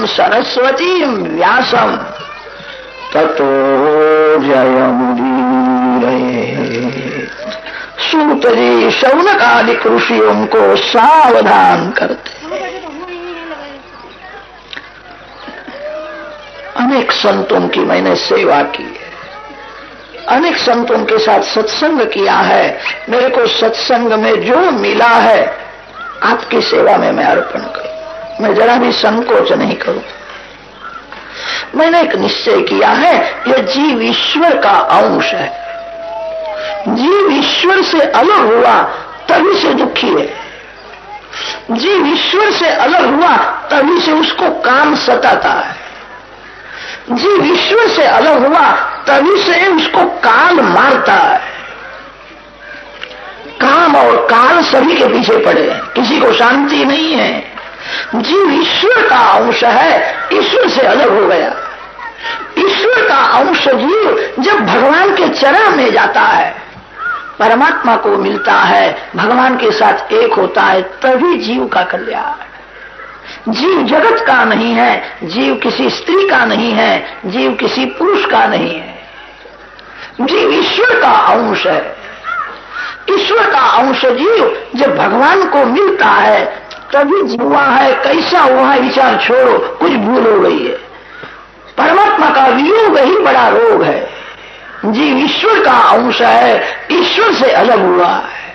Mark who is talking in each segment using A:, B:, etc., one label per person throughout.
A: सरस्वती व्यासम ततो रहे सूत जी शौनकालिक ऋषियों को सावधान करते। अनेक संतों की मैंने सेवा की है। अनेक संतों के साथ सत्संग किया है। मेरे को सत्संग में जो मिला है, आपकी सेवा में मैं अर्पण करूँ। मैं जरा भी संकोच नहीं करूँ। मैंने एक निश्चय किया है, यह जीव ईश्वर का अंश है। जीव ईश्वर से अलग हुआ, तभी से दुखी है। जीव ईश्वर से अलग हुआ, तभी से उसको काम सताता है। जीव ईश्वर से अलग हुआ, तभी से उसको काल मारता है। काम और काल सभी के पीछे पड़े हैं, किसी को शांति नहीं है। जीव ईश्वर का अंश है, ईश्वर से अलग हो गया। ईश्वर का अंश जीव जब भगवान के चरण में जाता है, परमात्मा को मिलता है, भगवान के साथ एक होता है, तभी जीव का कल्याण। जीव जगत का नहीं है, जीव किसी स्त्री का नहीं है, जीव किसी पुरुष का नहीं है। जीव ईश्वर का अंश है। ईश्वर का अंश जीव जब भगवान को मिलता है तभी जीवा है कैसा हुआ विचार छोड़ो कुछ भूल हो गई है। परमात्मा का वियोग ही बड़ा रोग है। जीव ईश्वर का अंश है ईश्वर से अलग हुआ है।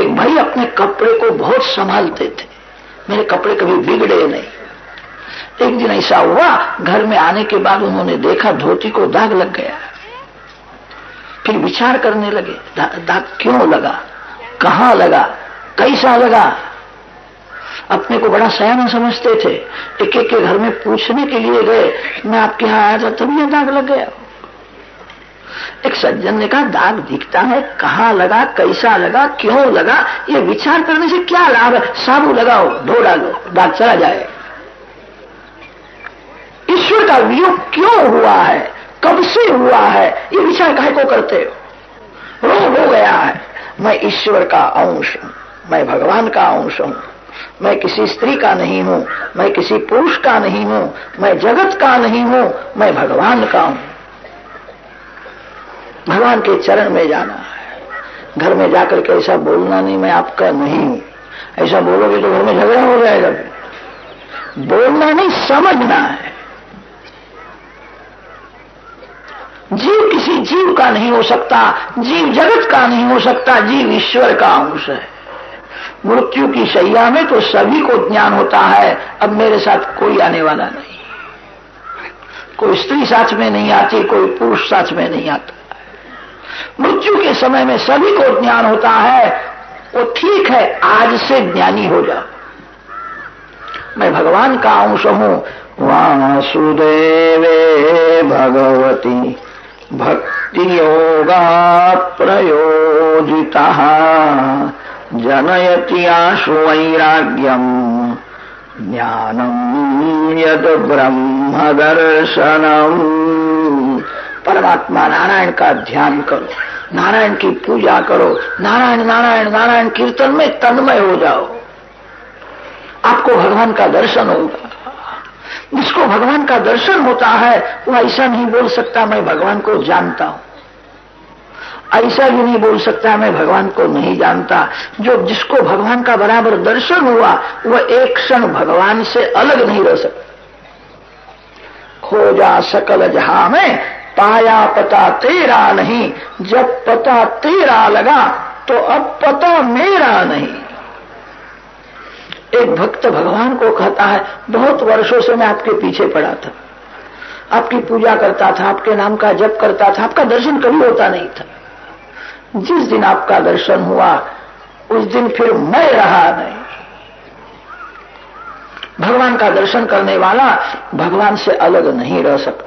A: एक भाई अपने कपड़े को बहुत संभालते थे। मेरे कपड़े कभी बिगड़े नहीं। एक दिन ऐसा हुआ घर में आने के बाद उन्होंने देखा धोती को दाग लग गया। फिर विचार करने लगे दा, दाग क्यों लगा? कहाँ लगा? कैसा लगा? अपने को बड़ा सयाना समझते थे। एक एक के घर में पूछने के लिए गए, मैं आपके यहाँ आया था, तभी दाग लग गया। एक सज्जन ने कहा, दाग दिखता है, कहाँ लगा, कैसा लगा, क्यों लगा, ये विचार करने से क्या लाभ है? साबु लगाओ, धो डालो, दाग चला जाए। ईश्वर का वियोग क्यों हुआ है? कब से हुआ है? ये विचार काय को करते हो? रोग हो गया है। मैं ईश्वर का अंश हूँ, मैं भगवान का अंश हूँ। मैं किसी स्त्री का नहीं हूँ, मैं किसी पुरुष का नहीं हूँ, मैं जगत का नहीं हूँ, मैं भगवान का हूँ। भगवान के चरण में जाना है। घर में जाकर के ऐसा बोलना नहीं, मैं आपका नहीं हूँ। ऐसा बोलोगे तो घर में झगड़ा हो जाएगा। बोलना नहीं, समझना है। जीव किसी जीव का नहीं हो सकता, जीव जगत का नहीं हो सकता, जीव ईश्वर का अंश है। मृत्यु की सैया में तो सभी को ज्ञान होता है। अब मेरे साथ कोई आने वाला नहीं। कोई स्त्री साथ में नहीं आती, कोई पुरुष साथ में नहीं आता। मृत्यु के समय में सभी को ज्ञान होता है। वो ठीक है, आज से ज्ञानी हो जाओ। मैं भगवान का अंश हूँ। वासुदेवे भगवती भक्ति योगा प्रयोजिता। जनयति आशु वैराग्यम ज्ञानम यद ब्रह्म दर्शनम परमात्मा नारायण का ध्यान करो, नारायण की पूजा करो, नारायण नारायण नारायण कीर्तन में तन्मय हो जाओ। आपको भगवान का दर्शन होगा। जिसको भगवान का दर्शन होता है वो ऐसा नहीं बोल सकता, मैं भगवान को जानता हूँ। ऐसा भी नहीं बोल सकता मैं भगवान को नहीं जानता। जो जिसको भगवान का बराबर दर्शन हुआ, वह एक क्षण भगवान से अलग नहीं रह सकता। खोजा सकल जहाँ में, पाया पता तेरा नहीं। जब पता तेरा लगा तो अब पता मेरा नहीं। एक भक्त भगवान को कहता है, बहुत वर्षों से मैं आपके पीछे पड़ा था। आपकी पूजा करता था, आपके नाम का जप करता था, आपका दर्शन कभी होता नहीं था। जिस दिन आपका दर्शन हुआ, उस दिन फिर मैं रहा नहीं। भगवान का दर्शन करने वाला भगवान से अलग नहीं रह सकता।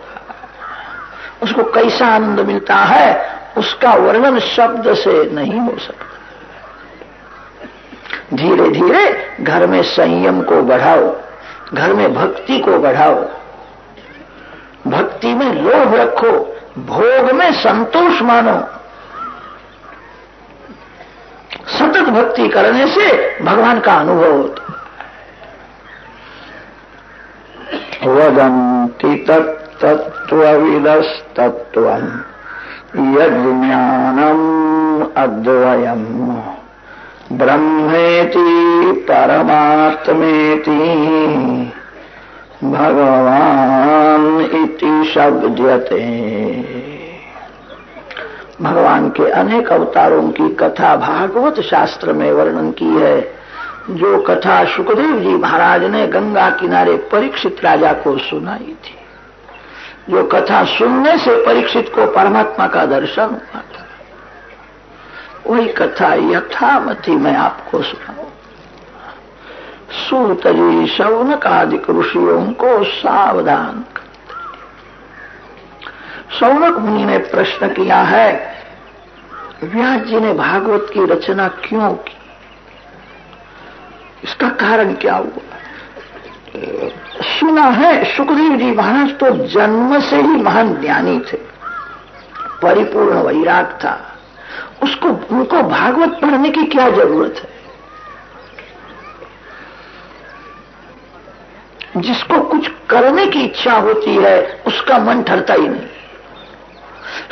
A: उसको कैसा आनंद मिलता है, उसका वर्णन शब्द से नहीं हो सकता। धीरे धीरे घर में संयम को बढ़ाओ, घर में भक्ति को बढ़ाओ। भक्ति में लोभ रखो, भोग में संतोष मानो। सतत भक्ति करने से भगवान का अनुभव होता वदन्ति तत्तत्त्वविदस्तत्त्वम्। यज्ञानम् अद्वयम्। ब्रह्मेति परमात्मेति। भगवान इति शब्दते। भगवान के अनेक अवतारों की कथा भागवत शास्त्र में वर्णन की है। जो कथा सुखदेव जी महाराज ने गंगा किनारे परीक्षित राजा को सुनाई थी। जो कथा सुनने से परीक्षित को परमात्मा का दर्शन हुआ था। वही कथा यथामथी मैं आपको सुनाऊ। सूत जी शौनक आदि ऋषियों को सावधान करते शौनक मुनि ने प्रश्न किया है व्यास जी ने भागवत की रचना क्यों की? इसका कारण क्या हुआ? सुना है, सुखदेव जी महाराज तो जन्म से ही महान ज्ञानी थे। परिपूर्ण वैराग था। उसको, उनको भागवत पढ़ने की क्या ज़रूरत है? जिसको कुछ करने की इच्छा होती है, उसका मन ठरता ही नहीं।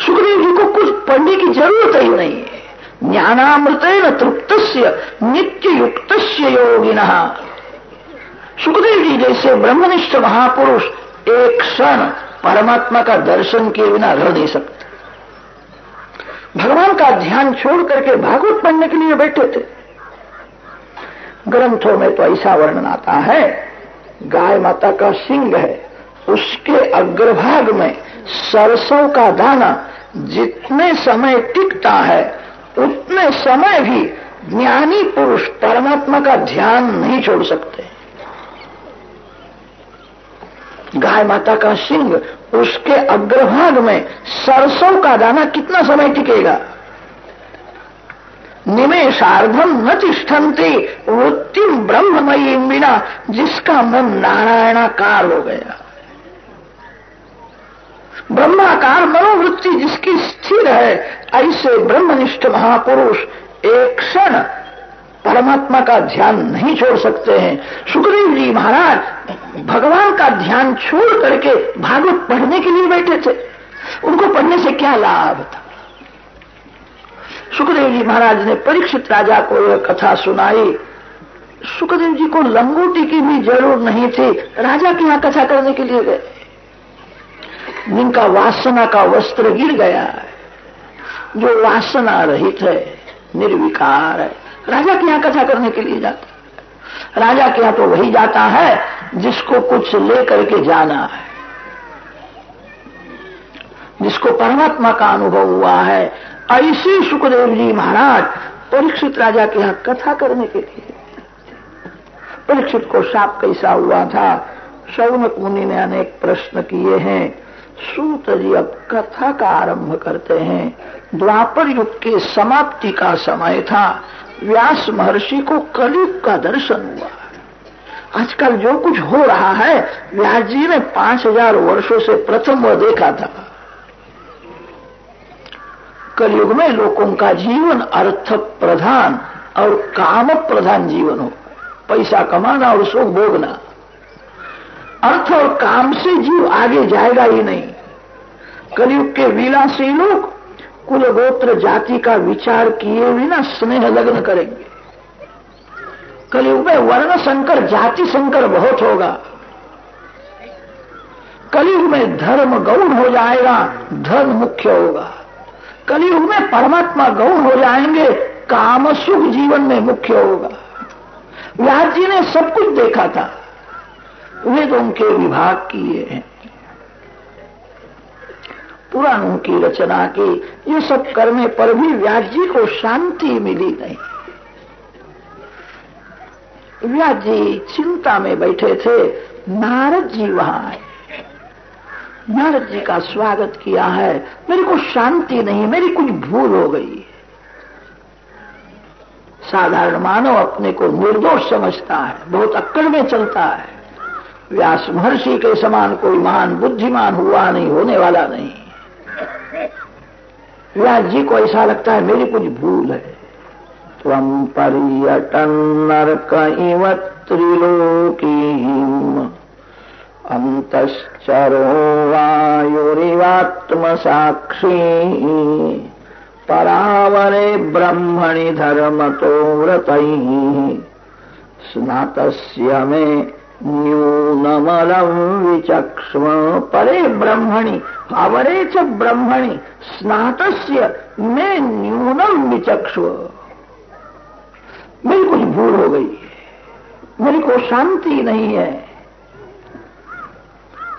A: सुखदेव जी को कुछ पढ़ने की ज़रूरत ही नहीं है। ज्ञानामृत न तृप्त नित्य युक्त योगिन। सुखदेव जी जैसे ब्रह्मनिष्ठ महापुरुष एक क्षण परमात्मा का दर्शन किए बिना रह नहीं सकते। भगवान का ध्यान छोड़ करके भागवत पढ़ने के लिए बैठे थे। ग्रंथों में तो ऐसा वर्णन आता है, गाय माता का सिंह है, उसके अग्रभाग में सरसों का दाना जितने समय टिकता है, उतने समय भी ज्ञानी पुरुष परमात्मा का ध्यान नहीं छोड़ सकते। गाय माता का सिंह, उसके अग्रभाग में सरसों का दाना कितना समय टिकेगा? निमेशार्धम न तिष्ठन्ति वृत्तिम ब्रह्ममयी बिना जिसका मन नारायणाकार हो गया। ब्रह्माकार मनोवृत्ति जिसकी स्थिर है, ऐसे ब्रह्मनिष्ठ महापुरुष एक क्षण परमात्मा का ध्यान नहीं छोड़ सकते हैं। सुखदेव जी महाराज भगवान का ध्यान छोड़ करके भागवत पढ़ने के लिए बैठे थे। उनको पढ़ने से क्या लाभ था? सुखदेव जी महाराज ने परीक्षित राजा को यह कथा सुनाई। सुखदेव जी को लंगोटी की भी ज़रूर नहीं थी। राजा के यहाँ कथा करने के लिए गए। जिनका वासना का वस्त्र गिर गया है, जो वासना रहित है, निर्विकार है। राजा के यहाँ कथा करने के लिए जाता राजा के यहाँ तो वही जाता है, जिसको कुछ लेकर के जाना है। जिसको परमात्मा का अनुभव हुआ है, ऐसे सुखदेव जी महाराज परीक्षित राजा के यहाँ कथा करने के लिए परीक्षित को साप कैसा हुआ था? शौनक मुनि ने अनेक प्रश्न किए हैं। सूत जी अब कथा का आरंभ करते हैं। द्वापर युग के समाप्ति का समय था। व्यास महर्षि को कलयुग का दर्शन हुआ। आजकल जो कुछ हो रहा है, व्यास जी ने पाँच हज़ार वर्षो से प्रथम वह देखा था। कलयुग में लोगों का जीवन अर्थ प्रधान और काम प्रधान जीवन हो। पैसा कमाना और सुख भोगना। अर्थ और काम से जीव आगे जाएगा ही नहीं। कलयुग के विलासी लोग कुल गोत्र जाति का विचार किए बिना स्नेह लग्न करेंगे। कलयुग में वर्ण संकर, जाति संकर बहुत होगा। कलयुग में धर्म गौण हो जाएगा, धर्म मुख्य होगा। कलयुग में परमात्मा गौण हो जाएँगे, काम सुख जीवन में मुख्य होगा। व्यास जी ने सब कुछ देखा था। वे तो उनके विभाग किए हैं। पुराणों की रचना की, ये सब करने पर भी व्यास जी को शांति मिली नहीं। व्यास जी चिंता में बैठे थे, नारद जी वहाँ आए। नारद जी का स्वागत किया है, मेरे को शांति नहीं, मेरी कुछ भूल हो गई साधारण मानव अपने को निर्दोष समझता है, बहुत अक्कड़ में चलता है। व्यास महर्षि के समान कोई महान बुद्धिमान हुआ नहीं, होने वाला नहीं। व्यास जी को ऐसा लगता है, मेरी कुछ भूल है। तम पर्यटन नरक इव त्रिलोकी अंतश्चरो वायुरिवात्मसाक्षी। परावरे ब्रह्मणि धर्मतो व्रत। स्नातस्य मे न्यूनमलं विचक्ष्म परे ब्रह्मणि अवरे च ब्रह्मणि, स्नातस्य में न्यूनम विचक्ष्व मेरी कुछ भूल हो गई है। मेरी को शांति नहीं है।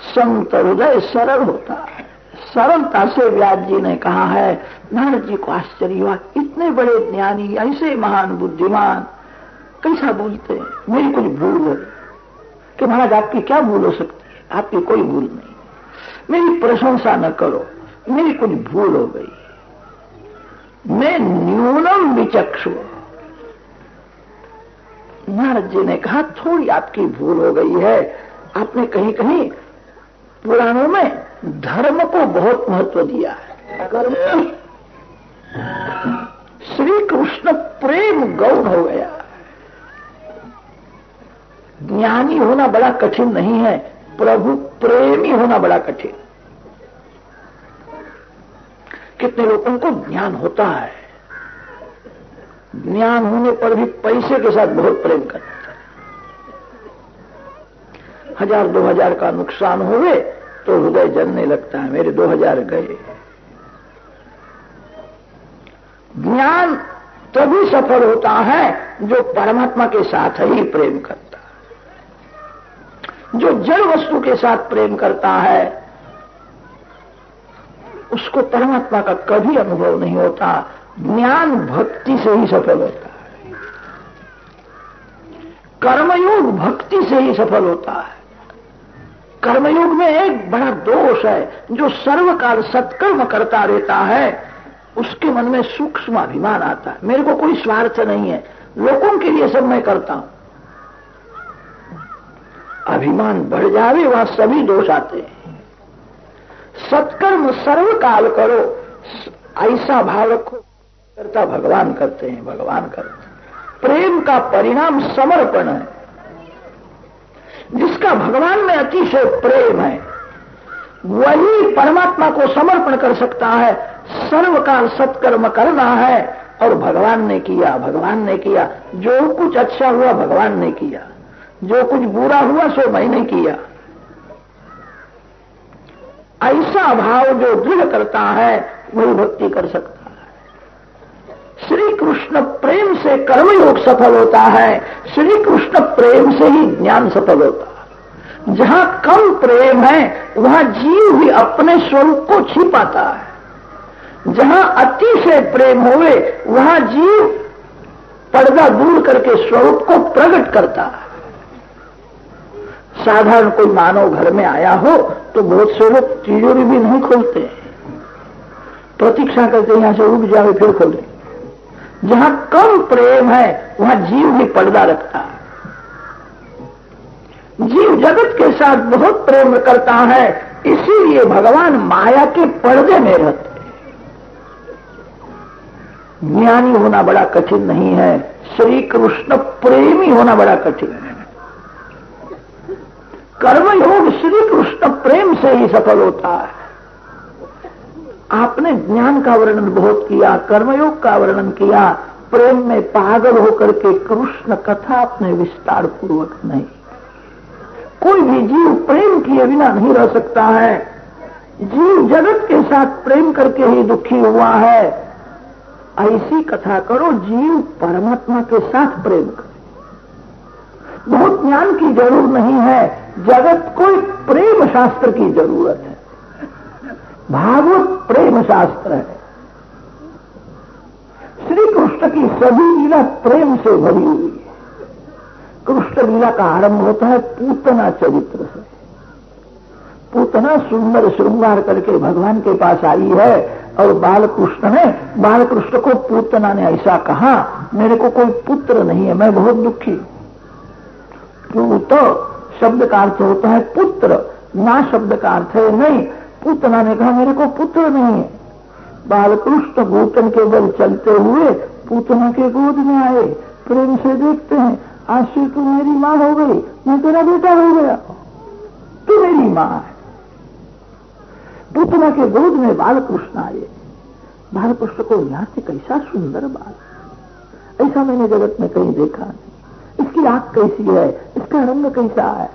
A: संत हृदय सरल होता है। सरलता से व्यास जी ने कहा है, नारद जी को आश्चर्य हुआ, इतने बड़े ज्ञानी, ऐसे महान बुद्धिमान, कैसा बोलते हैं? मेरी कुछ भूल है कि महाराज, आपकी क्या भूल हो सकती है? आपकी कोई भूल नहीं। मेरी प्रशंसा न करो, मेरी कुछ भूल हो गई मैं न्यूनम विचक्षु नारद जी ने कहा, थोड़ी आपकी भूल हो गई है। आपने कहीं कहीं पुराणों में धर्म को बहुत महत्व दिया है। कर्म श्री कृष्ण प्रेम गौण हो गया ज्ञानी होना बड़ा कठिन नहीं है, प्रभु प्रेमी होना बड़ा कठिन। कितने लोगों को ज्ञान होता है। ज्ञान होने पर भी पैसे के साथ बहुत प्रेम करते हज़ार, दो हज़ार का नुकसान हुए तो हृदय जलने लगता है, मेरे दो हज़ार गए। ज्ञान तभी सफल होता है जो परमात्मा के साथ ही प्रेम करता है। जो जड़ वस्तु के साथ प्रेम करता है, उसको परमात्मा का कभी अनुभव नहीं होता। ज्ञान भक्ति से ही सफल होता है। कर्मयोग भक्ति से ही सफल होता है। कर्मयोग में एक बड़ा दोष है, जो सर्वकाल सत्कर्म करता रहता है, उसके मन में सूक्ष्म अभिमान आता है। मेरे को कोई स्वार्थ नहीं है। लोगों के लिए सब मैं करता हूँ। अभिमान बढ़ जावे, वहाँ सभी दोष आते हैं। सत्कर्म सर्वकाल करो, ऐसा भाव रखो, करता भगवान करते हैं, भगवान करते हैं। प्रेम का परिणाम समर्पण है। जिसका भगवान में अतिशय प्रेम है, वही परमात्मा को समर्पण कर सकता है, सर्वकाल सत्कर्म करना है, और भगवान ने किया, भगवान ने किया, जो कुछ अच्छा हुआ, भगवान ने किया। जो कुछ बुरा हुआ सो मैंने किया। ऐसा भाव जो दृढ़ करता है, वही भक्ति कर सकता है। श्री कृष्ण प्रेम से कर्मयोग सफल होता है श्री कृष्ण प्रेम से ही ज्ञान सफल होता है। जहाँ कम प्रेम है, वहाँ जीव भी अपने स्वरूप को छिपाता है। जहाँ अतिशय प्रेम होवे, वहाँ जीव पर्दा दूर करके स्वरूप को प्रकट करता है। साधारण कोई मानव घर में आया हो तो बहुत से लोग तिजोरी भी नहीं खोलते। प्रतीक्षा करते यहाँ से उग जावे फिर खोले। जहाँ कम प्रेम है, वहाँ जीव भी पर्दा रखता है। जीव जगत के साथ बहुत प्रेम करता है, इसीलिए भगवान माया के पर्दे में रहते ज्ञानी होना बड़ा कठिन नहीं है, श्री कृष्ण प्रेमी होना बड़ा कठिन है। कर्मयोग श्री कृष्ण प्रेम से ही सफल होता है। आपने ज्ञान का वर्णन बहुत किया, कर्मयोग का वर्णन किया, प्रेम में पागल होकर के कृष्ण कथा अपने विस्तार पूर्वक नहीं। कोई भी जीव प्रेम किए बिना नहीं रह सकता है। जीव जगत के साथ प्रेम करके ही दुखी हुआ है। ऐसी कथा करो, जीव परमात्मा के साथ प्रेम करे। बहुत ज्ञान की ज़रूर नहीं है। जगत को प्रेम शास्त्र की ज़रूरत है। भागवत प्रेम शास्त्र है। श्री कृष्ण की सभी लीला प्रेम से भरी हुई है। कृष्ण लीला का आरंभ होता है पूतना चरित्र से। पूतना सुंदर श्रृंगार करके भगवान के पास आई है और बालकृष्ण ने, बालकृष्ण को पूतना ने ऐसा कहा, मेरे को कोई पुत्र नहीं है, मैं बहुत दुखी पूत शब्द का अर्थ होता है पुत्र। ना शब्द का अर्थ है नहीं। पूतना ने कहा, मेरे को पुत्र नहीं है। बालकृष्ण भूतन के बल चलते हुए पूतना के गोद में आए। प्रेम से देखते हैं आज से तू मेरी माँ हो गई। मैं तेरा बेटा हो गया। तू मेरी माँ है। पूतना के गोद में बालकृष्ण आए। बालकृष्ण को यहाँ से कैसा सुंदर बाल। ऐसा मैंने जगत में कहीं देखा नहीं। इसकी आँख कैसी है? इसका रंग कैसा है?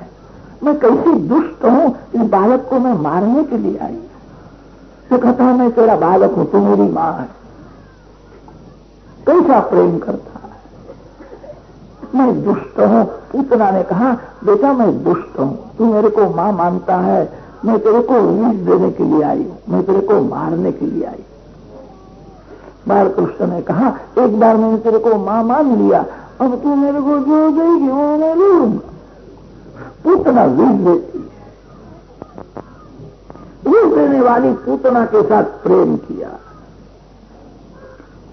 A: मैं कैसी दुष्ट हूँ? इस बालक को मैं मारने के लिए आई। तो कहता है, मैं तेरा बालक हूँ, तू मेरी माँ है। कैसा प्रेम करता है? मैं दुष्ट हूँ, पूतना ने कहा, बेटा, मैं दुष्ट हूँ। तू मेरे को माँ मानता है। मैं तेरे को विष देने के लिए आई हूँ। मैं तेरे को मारने के लिए आई बालकृष्ण ने कहा, एक बार मैंने तेरे को माँ मान लिया अब तू मेरे को जो देगी वो मैं लूँगा। पूतना विष देती विष देने वाली पूतना के साथ प्रेम किया।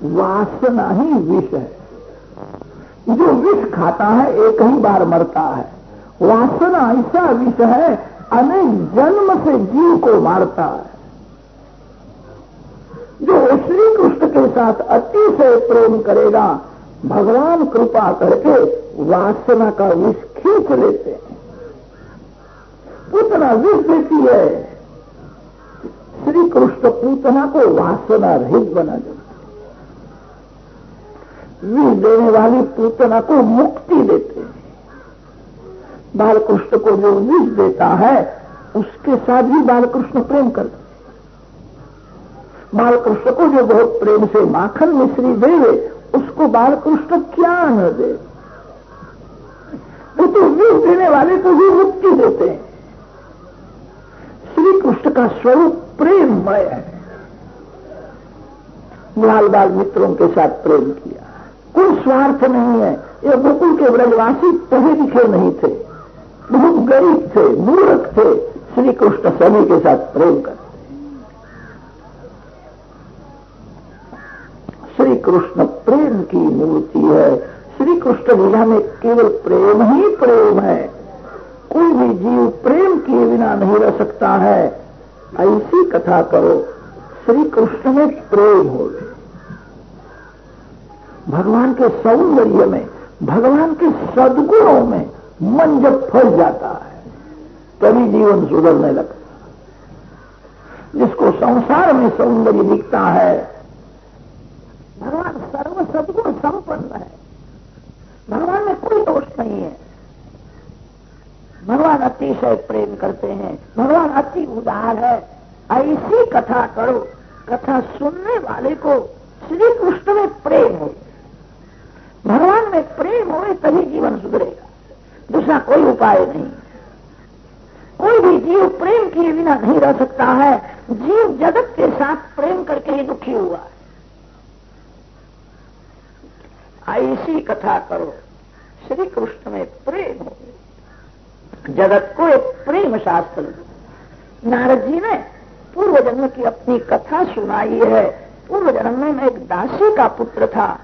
A: वासना ही विष है। जो विष खाता है, एक ही बार मरता है। वासना ऐसा विष है, अनेक जन्म से जीव को मारता है। जो श्री कृष्ण के साथ अतिशय प्रेम करेगा भगवान कृपा करके वासना का विष खींच लेते हैं। पूतना विष देती है। श्री कृष्ण पूतना को वासना रहित बना देते विष देने वाली पूतना को मुक्ति देते हैं। बालकृष्ण को जो विष देता है, उसके साथ भी बालकृष्ण प्रेम करते बालकृष्ण को जो बहुत प्रेम से माखन मिश्री देवे उसको बालकृष्ण क्या न दे वो तो विष देने वाले को भी मुक्ति देते हैं। श्री कृष्ण का स्वरूप प्रेममय है। लाल बाल मित्रों के साथ प्रेम किया। कोई स्वार्थ नहीं है। ये गोकुल के ब्रजवासी पढ़े लिखे नहीं थे। बहुत गरीब थे, मूर्ख थे। श्री कृष्ण सभी के साथ प्रेम करते श्री कृष्ण प्रेम की मूर्ति है। श्री कृष्ण लीला में केवल प्रेम ही प्रेम है। कोई भी जीव प्रेम किए बिना नहीं रह सकता है। ऐसी कथा करो श्री कृष्ण में प्रेम हो गए भगवान के सौंदर्य में, भगवान के सदगुणों में मन जब फंस जाता है, तभी जीवन सुधरने लगता जिसको संसार में सौंदर्य दिखता है भगवान सर्व सदगुण संपन्न है। भगवान में कोई दोष नहीं है। भगवान अतिशय प्रेम करते हैं। भगवान अति उदार है। ऐसी कथा करो, कथा सुनने वाले को श्री कृष्ण में प्रेम हो। भगवान में प्रेम हो तभी जीवन सुधरेगा। दूसरा कोई उपाय नहीं। कोई भी जीव प्रेम किए बिना नहीं रह सकता है। जीव जगत के साथ प्रेम करके ही दुखी हुआ है। ऐसी कथा करो। श्री कृष्ण में प्रेम हो। जगत को एक प्रेम शास्त्र। नारद जी ने पूर्व जन्म की अपनी कथा सुनाई है। पूर्व जन्म में मैं एक दासी का पुत्र था।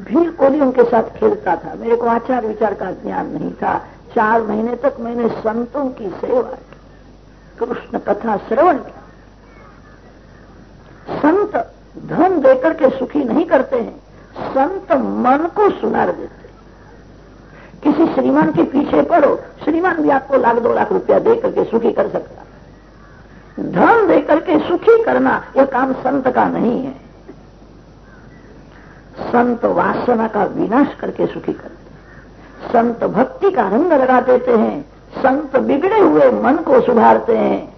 A: भीड़ कोली उनके साथ खेलता था। मेरे को आचार विचार का ज्ञान नहीं था। चार महीने तक मैंने संतों की सेवा की। कृष्ण कथा श्रवण किया संत धन देकर के सुखी नहीं करते हैं। संत मन को सुनार देते किसी श्रीमान के पीछे पड़ो, श्रीमान भी आपको लाख दो लाख रुपया दे करके सुखी कर सकता धन देकर के सुखी करना यह काम संत का नहीं है। संत वासना का विनाश करके सुखी करते संत भक्ति का रंग लगा देते हैं। संत बिगड़े हुए मन को सुधारते हैं।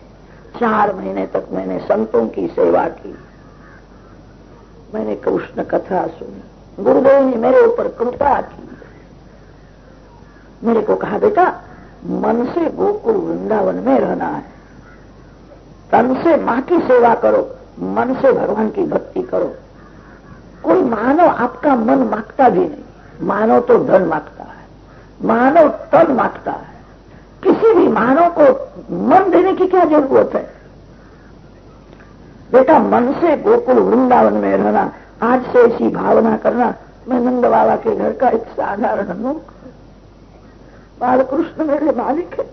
A: चार महीने तक मैंने संतों की सेवा की। मैंने कृष्ण कथा सुनी। गुरुदेव ने मेरे ऊपर कृपा की। मेरे को कहा, बेटा, मन से गोकुल वृंदावन में रहना है। तन से माँ की सेवा करो, मन से भगवान की भक्ति करो। कोई मानव आपका मन माँगता भी नहीं। मानव तो धन माँगता है मानव तन माँगता है। किसी भी मानव को मन देने की क्या ज़रूरत है? बेटा, मन से गोकुल वृंदावन में रहना आज से ऐसी भावना करना मैं नंद बाबा के घर का एक साधारण लोग बालकृष्ण मेरे मालिक है।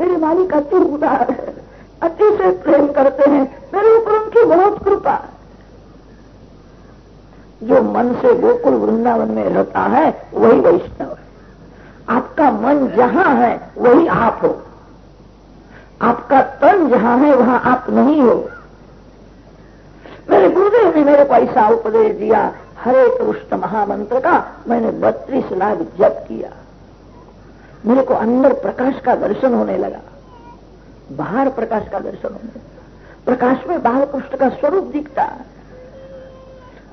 A: मेरे मालिक अति उदार है, अति से प्रेम करते हैं, मेरे ऊपर उनकी बहुत कृपा। जो मन से गोकुल वृंदावन में रहता है, वही वैष्णव है। आपका मन जहाँ है, वही आप हो। आपका तन जहाँ है, वहाँ आप नहीं हो। मेरे गुरुदेव ने मेरे को ऐसा उपदेश दिया, हरे कृष्ण महामंत्र का, मैंने बत्तीस लाख जप किया। मेरे को अंदर प्रकाश का दर्शन होने लगा। बाहर प्रकाश का दर्शन होने लगा। प्रकाश में बाल कृष्ण का स्वरूप दिखता।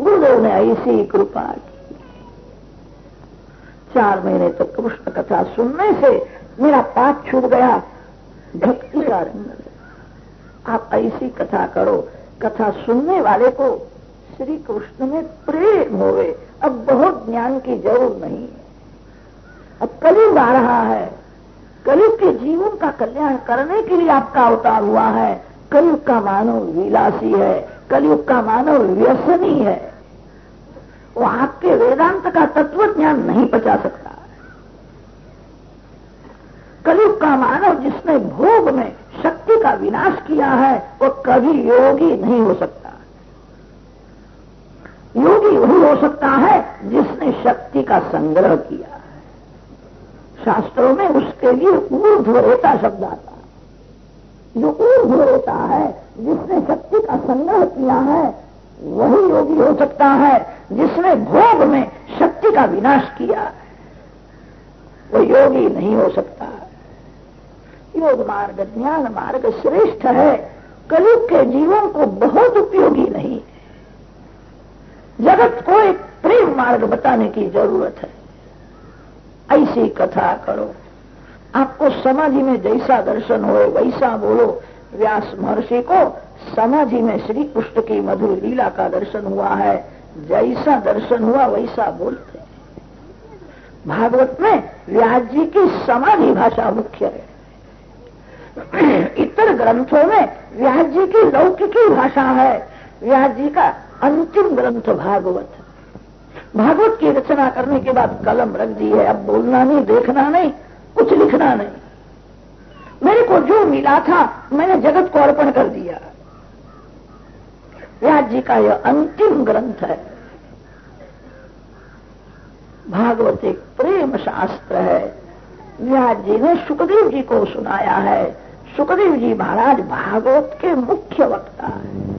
A: गुरुदेव ने ऐसी कृपा की। चार महीने तक तो कृष्ण कथा सुनने से मेरा पाप छूट गया। भक्ति का रंग आप ऐसी कथा करो कथा सुनने वाले को श्री कृष्ण में प्रेम होवे। अब बहुत ज्ञान की ज़रूर नहीं है। अब कलयुग आ रहा है। कलयुग के जीवन का कल्याण करने के लिए आपका अवतार हुआ है। कलयुग का मानव विलासी है। कलयुग का मानव व्यसनी है। वो आपके वेदांत का तत्व ज्ञान नहीं बचा सकता। कलयुग का मानव जिसने भोग में विनाश किया है, वो कभी योगी नहीं हो सकता। योगी वही हो सकता है जिसने शक्ति का संग्रह किया है। शास्त्रों में उसके लिए ऊर्ध्वरेता शब्द आता जो ऊर्ध होता है, जिसने शक्ति का संग्रह किया है, वही योगी हो सकता है जिसने भोग में शक्ति का विनाश किया। है वो योगी नहीं हो सकता। योग मार्ग ज्ञान मार्ग श्रेष्ठ है। कलयुग के जीवन को बहुत उपयोगी नहीं। जगत को एक प्रेम मार्ग बताने की ज़रूरत है। ऐसी कथा करो। आपको समाधि में जैसा दर्शन हो, वैसा बोलो। व्यास महर्षि को समाधि में श्री कृष्ण की मधुर लीला का दर्शन हुआ है। जैसा दर्शन हुआ, वैसा बोलते भागवत में व्यास जी की समाधि भाषा मुख्य है। इतर ग्रंथों में व्यास जी की लौकिकी भाषा है। व्यास जी का अंतिम ग्रंथ भागवत। भागवत की रचना करने के बाद कलम रख दी है। अब बोलना नहीं, देखना नहीं, कुछ लिखना नहीं। मेरे को जो मिला था, मैंने जगत को अर्पण कर दिया। व्यास जी का यह अंतिम ग्रंथ है। भागवत एक प्रेम शास्त्र है। व्यास जी ने सुखदेव जी को सुनाया है। सुखदेव जी महाराज भागवत के मुख्य वक्ता है।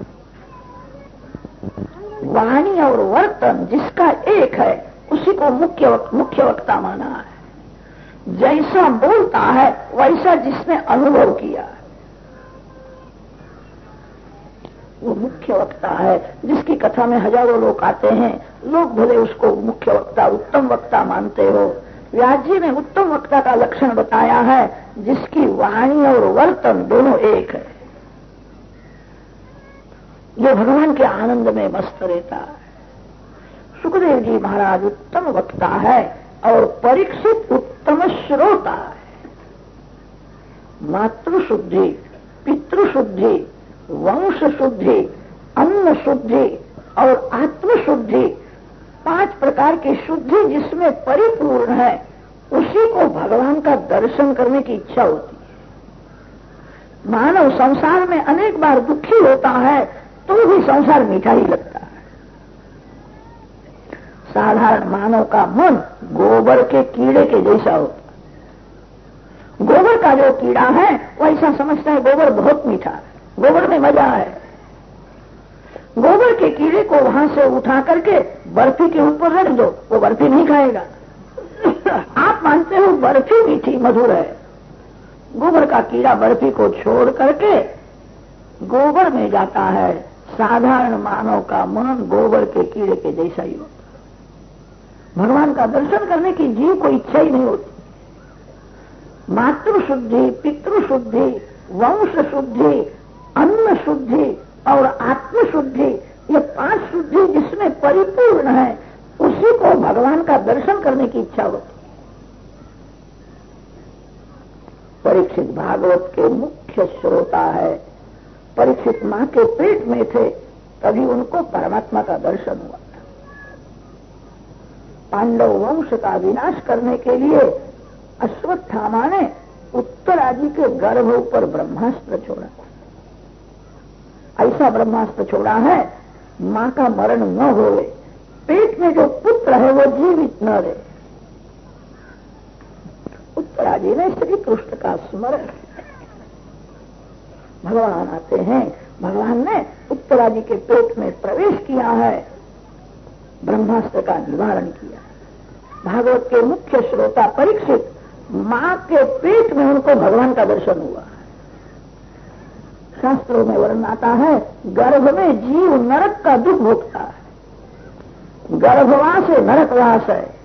A: वाणी और वर्तन जिसका एक है, उसी को मुख्य मुख्य वक्ता माना है। जैसा बोलता है, वैसा जिसने अनुभव किया है। वो मुख्य वक्ता है, जिसकी कथा में हज़ारों लोग आते हैं। लोग भले उसको मुख्य वक्ता, उत्तम वक्ता मानते हो व्यास जी ने उत्तम वक्ता का लक्षण बताया है, जिसकी वाणी और वर्तन दोनों एक है। जो भगवान के आनंद में मस्त रहता है। सुखदेव जी महाराज उत्तम वक्ता है और परीक्षित उत्तम श्रोता है। मातृशुद्धि, पितृशुद्धि वंश शुद्धि अन्न शुद्धि और आत्मशुद्धि पाँच प्रकार की शुद्धि जिसमें परिपूर्ण है, उसी को भगवान का दर्शन करने की इच्छा होती है। मानव संसार में अनेक बार दुखी होता है तो भी संसार मीठा ही लगता है। साधारण मानव का मन गोबर के कीड़े के जैसा होता गोबर का जो कीड़ा है, वैसा समझता है गोबर बहुत मीठा है। गोबर में मज़ा है। गोबर के कीड़े को वहाँ से उठा करके बर्फ़ी के ऊपर रख दो, वो बर्फ़ी नहीं खाएगा। आप मानते हो बर्फ़ी मीठी मधुर है। गोबर का कीड़ा बर्फ़ी को छोड़ करके गोबर में जाता है। साधारण मानव का मन गोबर के कीड़े के जैसा ही होता भगवान का दर्शन करने की जीव को इच्छा ही नहीं होती। मातृ शुद्धि पितृ शुद्धि वंश शुद्धि अन्न शुद्धि और आत्म शुद्धि ये पाँच शुद्धि जिसमें परिपूर्ण है, उसी को भगवान का दर्शन करने की इच्छा होती परीक्षित भागवत के मुख्य श्रोता है, परीक्षित माँ के पेट में थे, तभी उनको परमात्मा का दर्शन हुआ। पांडव वंश का विनाश करने के लिए अश्वत्थामा ने उत्तरादि के गर्भ ऊपर ब्रह्मास्त्र छोड़ा। ऐसा ब्रह्मास्त्र छोड़ा है, माँ का मरण न होवे। पेट में जो पुत्र है, वो जीवित न रहे। उत्तरा जी ने श्री कृष्ण का स्मरण भगवान आते हैं, भगवान ने उत्तरा जी के पेट में प्रवेश किया है, ब्रह्मास्त्र का निवारण किया। भागवत के मुख्य श्रोता परीक्षित माँ के पेट में उनको भगवान का दर्शन हुआ। शास्त्रों में वर्ण आता है, गर्भ में जीव नरक का दुख भोगता है। गर्भवास है, नरकवास है।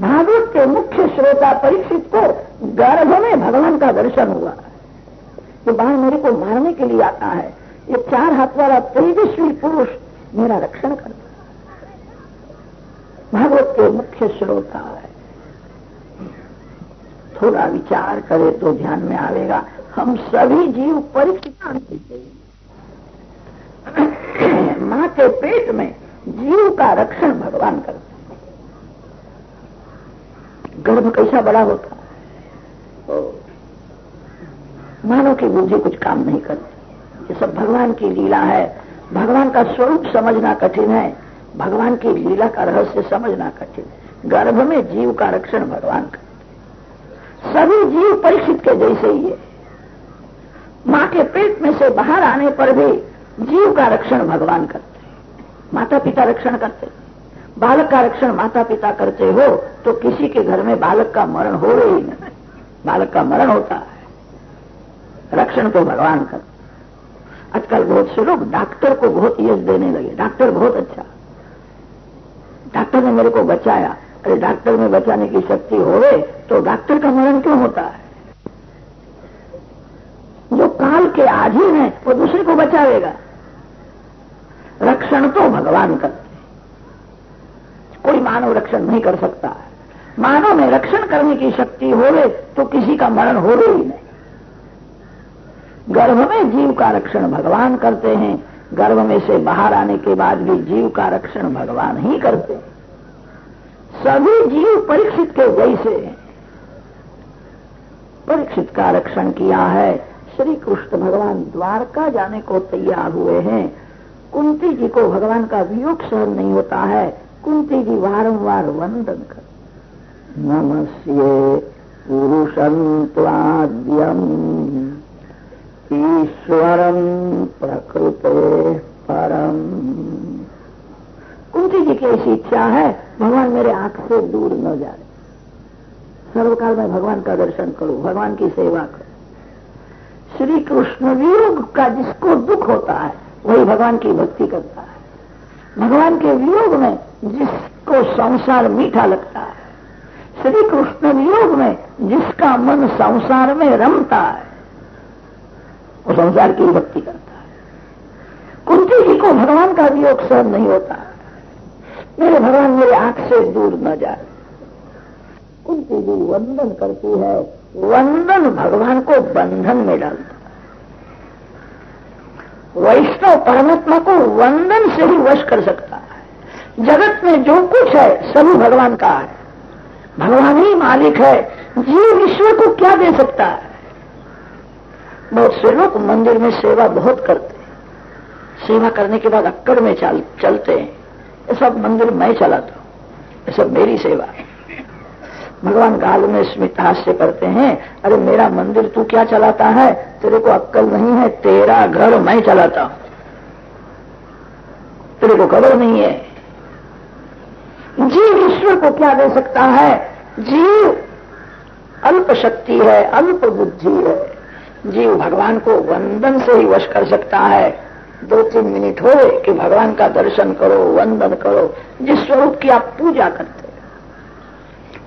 A: भागवत के मुख्य श्रोता परीक्षित को गर्भ में भगवान का दर्शन हुआ। ये बाण मेरे को मारने के लिए आता है। ये चार हाथ वाला तेजस्वी पुरुष मेरा रक्षण करता है। भागवत के मुख्य श्रोता है। थोड़ा विचार करे तो ध्यान में आवेगा। हम सभी जीव परीक्षित माँ के पेट में जीव का रक्षण भगवान करते गर्भ कैसा बड़ा होता है। मानव की बुद्धि कुछ काम नहीं करती ये सब भगवान की लीला है। भगवान का स्वरूप समझना कठिन है। भगवान की लीला का रहस्य समझना कठिन है। गर्भ में जीव का रक्षण भगवान का सभी जीव परीक्षित के जैसे ही है। माँ के पेट में से बाहर आने पर भी जीव का रक्षण भगवान करते माता पिता रक्षण करते बालक का रक्षण माता पिता करते हो तो किसी के घर में बालक का मरण हो ही नहीं। बालक का मरण होता है। रक्षण तो भगवान कर आजकल बहुत से लोग डॉक्टर को बहुत यश देने लगे। डॉक्टर बहुत अच्छा। डॉक्टर ने मेरे को बचाया। अरे डॉक्टर में बचाने की शक्ति होवे तो डॉक्टर का मरण क्यों होता है जो काल के आधीन है वो दूसरे को बचावेगा रक्षण तो भगवान करते कोई मानव रक्षण नहीं कर सकता। मानव में रक्षण करने की शक्ति होवे तो किसी का मरण हो ही नहीं। गर्भ में जीव का रक्षण भगवान करते हैं, गर्भ में से बाहर आने के बाद भी जीव का रक्षण भगवान ही करते हैं। सभी जीव परीक्षित के जैसे परीक्षित का रक्षण किया है श्री कृष्ण भगवान द्वारका जाने को तैयार हुए हैं। कुंती जी को भगवान का वियोग सहन नहीं होता है। कुंती जी वारंवार वंदन कर। नमस्ये पुरुषंत्वाद्यम ईश्वरम प्रकृते परम। कुंती जी की ऐसी इच्छा है, भगवान मेरे आँख से दूर न जाए। सर्वकाल में भगवान का दर्शन करूँ, भगवान की सेवा करूँ। श्री कृष्ण वियोग का जिसको दुख होता है, वही भगवान की भक्ति करता है। भगवान के वियोग में जिसको संसार मीठा लगता है, श्री कृष्ण वियोग में जिसका मन संसार में रमता है, वो संसार की भक्ति करता है। कुंती जी को भगवान का वियोग सहन नहीं होता। मेरे भगवान मेरे आँख से दूर न जाए। कुंती जी वंदन करती है, वंदन भगवान को बंधन में डालता वैष्णव परमात्मा को वंदन से ही वश कर सकता है। जगत में जो कुछ है सभी भगवान का है। भगवान ही मालिक है जीव ईश्वर को क्या दे सकता है? बहुत से लोग मंदिर में सेवा बहुत करते हैं। सेवा करने के बाद अक्कड़ में चल, चलते हैं। ये सब मंदिर मैं चलाता हूँ। ये सब मेरी सेवा है। भगवान गाल में स्मित हास्य करते हैं। अरे, मेरा मंदिर तू क्या चलाता है? तेरे को अक्कल नहीं है, तेरा घर मैं चलाता हूँ। तेरे को खबर नहीं है। जीव ईश्वर को क्या दे सकता है? जीव अल्प शक्ति है, अल्प बुद्धि है। जीव भगवान को वंदन से ही वश कर सकता है। दो तीन मिनट हो कि भगवान का दर्शन करो, वंदन करो। जिस स्वरूप की आप पूजा करते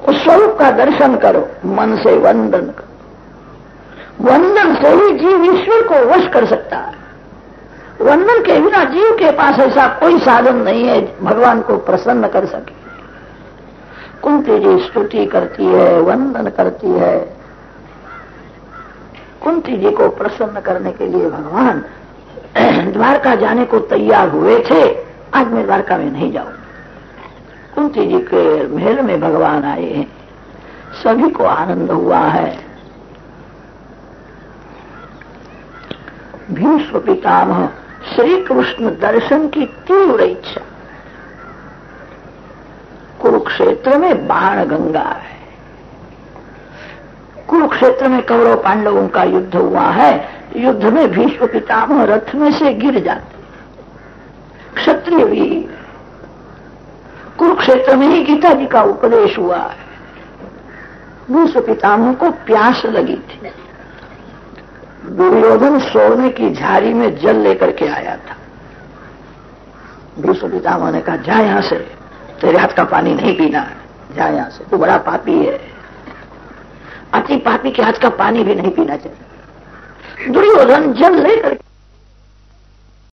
A: उस स्वरूप का दर्शन करो, मन से वंदन करो। वंदन से ही जीव ईश्वर को वश कर सकता है। वंदन के बिना जीव के पास ऐसा कोई साधन नहीं है भगवान को प्रसन्न कर सके। कुंती जी स्तुति करती है, वंदन करती है। कुंती जी को प्रसन्न करने के लिए भगवान द्वारका जाने को तैयार हुए थे। आज मैं द्वारका में नहीं जाऊँगा। कुंती जी के महल में भगवान आए हैं। सभी को आनंद हुआ है। भीष्म पितामह श्री कृष्ण दर्शन की तीव्र इच्छा। कुरुक्षेत्र में बाण गंगा है। कुरुक्षेत्र में कौरव पांडवों का युद्ध हुआ है। युद्ध में भीष्म पितामह रथ में से गिर जाते। क्षत्रिय भी कुरुक्षेत्र में ही गीता जी का उपदेश हुआ है। भीष्म पितामह को प्यास लगी थी। दुर्योधन सोने की झाड़ी में जल लेकर के आया था। भीष्म पितामह ने कहा, जा यहाँ से, तेरे हाथ का पानी नहीं पीना है। जा यहाँ से, तू बड़ा पापी है। अति पापी के हाथ का पानी भी नहीं पीना चाहिए। दुर्योधन जल लेकर